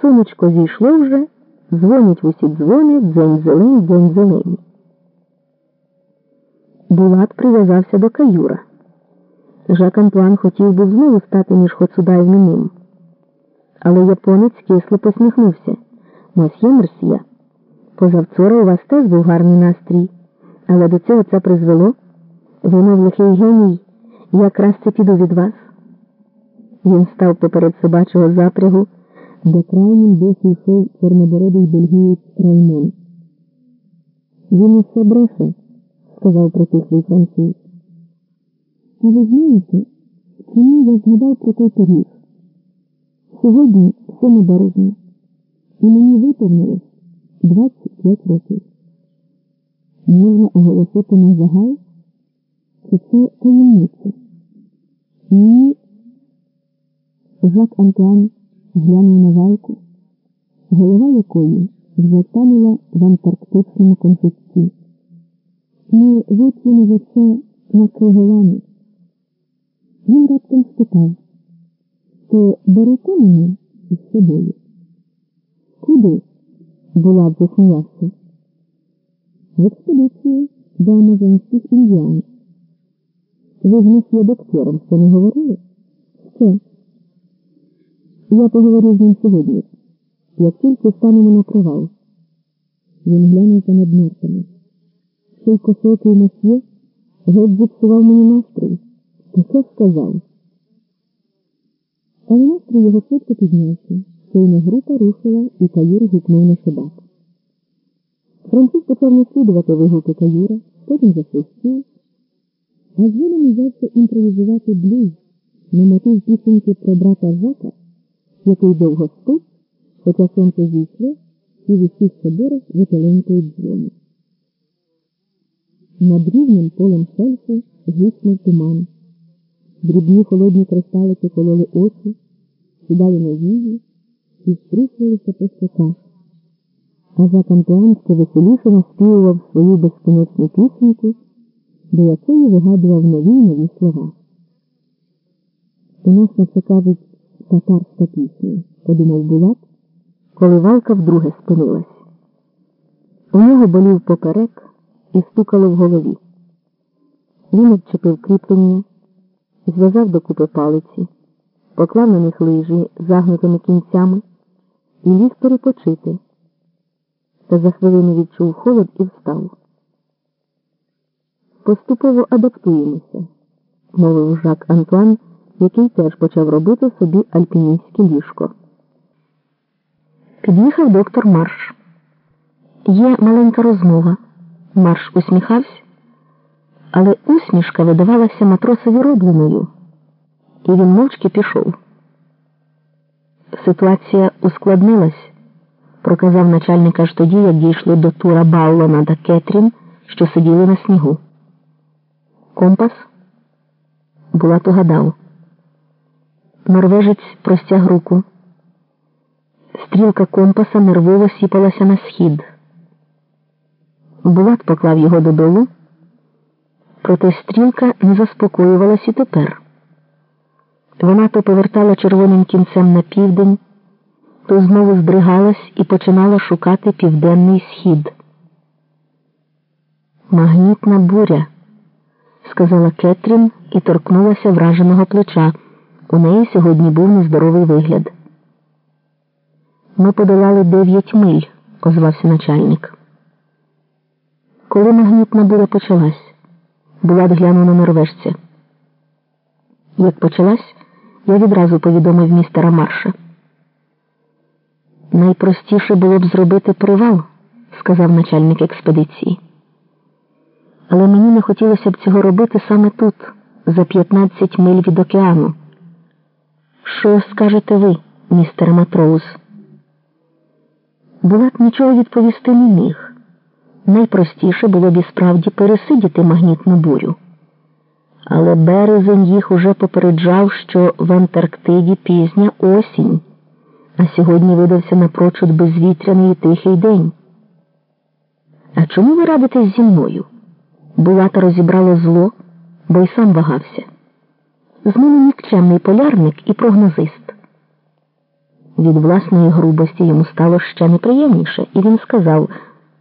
Сонечко зійшло вже, дзвонять усі дзвони, дзень зелень, дзень зелень. Булат прив'язався до каюра. Жак Антуан хотів би знову стати між Хоцудаєм і ним. Але японець кисло посміхнувся. Мосьє Мерсьє, позавчора у вас теж був гарний настрій, але до цього це призвело. Ви, мов лихий геній, якраз це піду від вас. Він став поперед собачого запрягу, де крайнім досі йшов чорнобородий бельгієць Раймон. Він усе бреше, сказав притихлий француз. А ви знаєте, чому я згадав про той пиріг? Сьогодні 7 березня, і мені виповнилось 25 років. Можна оголосити на загал, що це таємниця. Ні. Жак Антуан глянув на валку, голова якої вже танула в антарктичному конфетці. Ми за це на Криголані. Він раптом спитав, то берете мене із собою? Куди? Була б засміявся. В експедицію до Амазонських індіан. Ви ж не є доктором, що не говорили? Що? Я поговорю з ним сьогодні, як тільки станемо на привал. Він глянув за над мертвими. Цей косокий месьє геть зіпсував мені настрій. Та що сказав? Але настрій його швидко піднявся. Щойно група рушила, і каюр гукнув на собак. Француз почав наслідувати вигуки каюра, потім засвистів, а згодом взявся імпровізувати блюз на мотив пісеньки про брата Жака, який довго спить, хоча сонце зійшло, і в усіх соборах веселенької дзвони. Над рівним полем шельфу гуснув туман. Дрібні холодні кристалики кололи очі, сідали на вії і струсувалися по щоках. А Жак Антуан ще веселіше наспівував свою безконечну пісеньку, до якої вигадував нові нові слова. У нас на це кажуть татарська пісня, подумав Булат, коли валка вдруге спинилась. У нього болів поперек і стукало в голові. Він відчепив кріплення, зв'язав докупи палиці, поклав на них лижі загнутими кінцями і ліг перепочити. Та за хвилину відчув холод і встав. Поступово адаптуємося, мовив Жак Антуан, який теж почав робити собі альпіністське ліжко. Під'їхав доктор Марш. Є маленька розмова. Марш усміхався, але усмішка видавалася матросові робленою, і він мовчки пішов. Ситуація ускладнилась, проказав начальник аж тоді, як дійшли до тура Баллона та Кетрін, що сиділи на снігу. Компас Булат угадав. Норвежець простяг руку. Стрілка компаса нервово сіпалася на схід. Булат поклав його додолу, проте стрілка не заспокоювалась і тепер. Вона то повертала червоним кінцем на південь, то знову здригалась і починала шукати південний схід. Магнітна буря, сказала Кетрін і торкнулася враженого плеча. У неї сьогодні був нездоровий вигляд. Ми подолали дев'ять миль, озвався начальник. Коли магнітна буря почалась, Булат глянув на норвежця. Як почалась, я відразу повідомив містера Марша. Найпростіше було б зробити привал, сказав начальник експедиції. Але мені не хотілося б цього робити саме тут, за 15 миль від океану. Що скажете ви, містер Матроуз? Булат нічого відповісти не міг. Найпростіше було б і справді пересидіти магнітну бурю. Але березень їх уже попереджав, що в Антарктиді пізня осінь, а сьогодні видався напрочуд безвітряний і тихий день. А чому ви радитесь зі мною? Булата розібрало зло, бо й сам вагався. З мене нікчемний полярник і прогнозист. Від власної грубості йому стало ще неприємніше, і він сказав